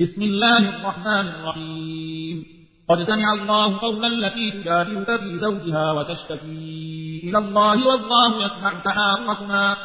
بسم الله الرحمن الرحيم. قد سمع الله قولا التي تجادلك في زوجها وتشتكي إلى الله والله يسمع تحاوركما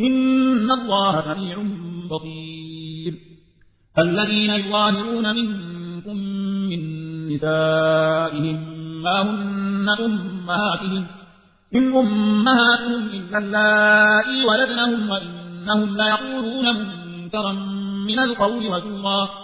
إن الله سميع بصير. الذين يظاهرون منكم من نسائهم ما هن أمهاتهم؟ إن أمهاتهم إلا اللائي ولدنهم وإنهم ليقولون منكرا من القول وزورا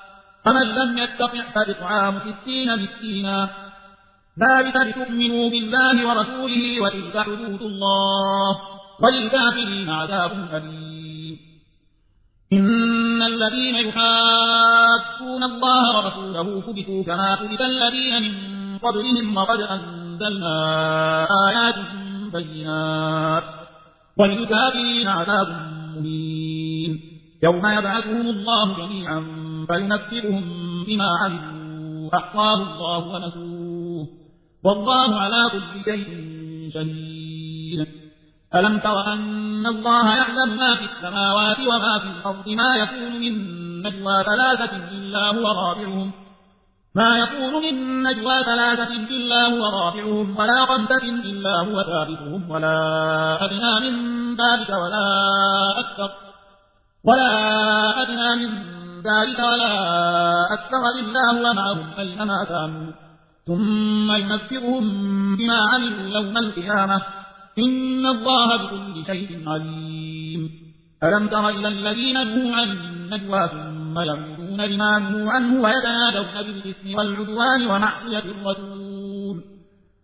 فمن لم يستطع فإطعام ستين مسكينا. ذلك لتؤمنوا بالله ورسوله وتلك حدود الله وللكافرين عذاب أليم. إن الذين يحادون الله ورسوله كبتوا كما كبت الذين من قبلهم وقد أنزلنا آيات بينات. وللكافرين عذاب مهين. يوم يبعثهم الله جميعا فينبئهم بما عملوا أحصاه الله ونسوه. والله على كل شيء شهيد. ألم تر أن الله يعلم ما في السماوات وما في الأرض ما يكون من نجوى ثلاثة إلا هو رابعهم. ما يكون من نجوى ثلاثة إلا هو رابعهم ولا خمسة إلا هو ثالثهم ولا أدنى من ذلك ولا أكثر. ولا أدنى من ذلك ولا أكثر إلا هو معهم أينما كانوا ثم ينفرهم بما عملوا يوم القيامة. إن الله بكل شيء عليم. ألم تر إلى الذين نهوا عن النجوى ثم يعودون لما نهوا عنه ويتنادون بالإثم والعدوان ومعصية الرسول.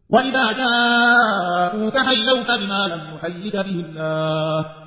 وإذا جاءوك حيوك بما لم يحيك به الله.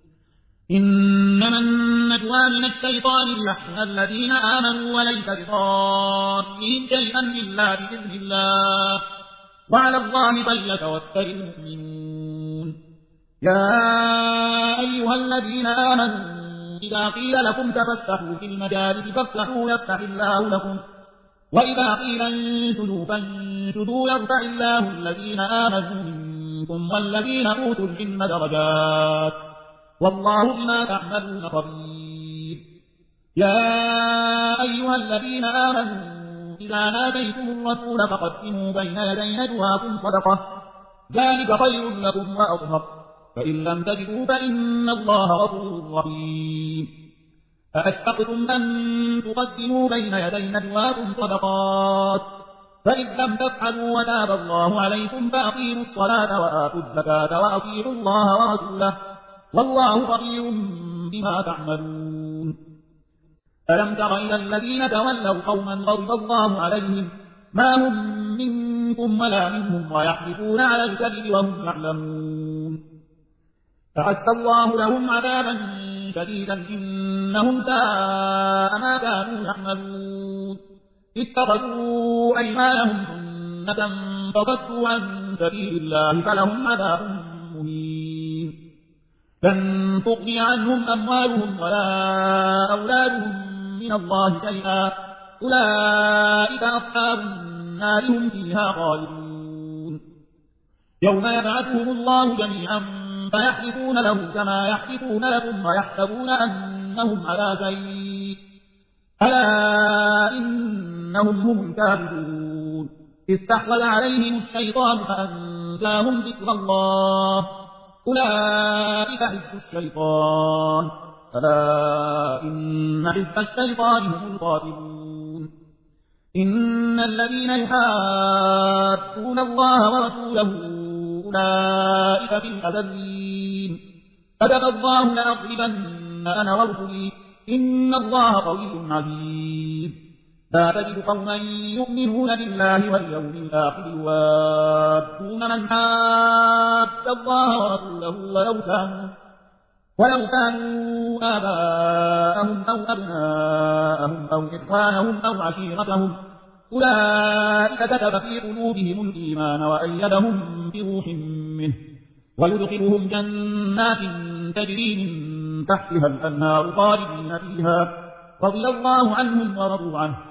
إنما النجوى من الشيطان ليحزن الذين آمنوا وليس بضارهم شيئا إلا بإذن الله. وعلى الله فليتوكل المؤمنون. يا أيها الذين آمنوا إذا قيل لكم تفسحوا في المجالس فافسحوا يفتح الله لكم. وإذا قيل انشدوا فانشدوا يرفع الله الذين آمنوا منكم والذين أوتوا العلم درجات. والله بما تعملون خبير. يا أيها الذين آمنوا إذا ناديتم الرسول فقدموا بين يدي نجواكم صدقة. ذلك خير لكم وأطهر. فإن لم تجدوا فإن الله غفور رحيم. أأشفقتم أن تقدموا بين يدي نجواكم صدقات؟ فإن لم تفعلوا وتاب الله عليكم فأقيموا الصلاة وآتوا الزكاة وأطيعوا الله ورسوله. والله خبير بما تعملون. ألم تر إلى الذين تولوا قوما غضب الله عليهم؟ ما هم منكم ولا منهم ويحلفون على الكذب وهم يعلمون. أعد الله لهم عذابا شديدا إنهم ساء ما كانوا يعملون. اتخذوا أيمانهم سنة فصدوا عن سبيل الله فلهم عذاب لن تغني عنهم أموالهم ولا أولادهم من الله شيئا. أولئك أصحاب النار هم فيها خالدون. يوم يبعثهم الله جميعا فيحلفون له كما يحلفون لكم ويحسبون أنهم على شيء. ألا إنهم هم الكاذبون. استحوذ عليهم الشيطان فأنساهم ذكر الله. أولئك حزب الشيطان. فلا إن حزب الشيطان هم الخاسرون إن الذين يحادون الله ورسوله أولئك في الأذلين كتب الله لأغلبن أنا ورسلي. إن الله قوي عزيز. لا تجد قوما يؤمنون بالله واليوم الآخر يوادون من حاد الله ورسوله ولو كانوا ولو كانوا آباءهم أو أبناءهم أو إخوانهم أو عشيرتهم. أولئك كتب في قلوبهم الإيمان وأيدهم بروح منه. ويدخلهم جنات تجري من تحتها الأنهار خالدين فيها. رضي الله عنهم ورضوا عنه.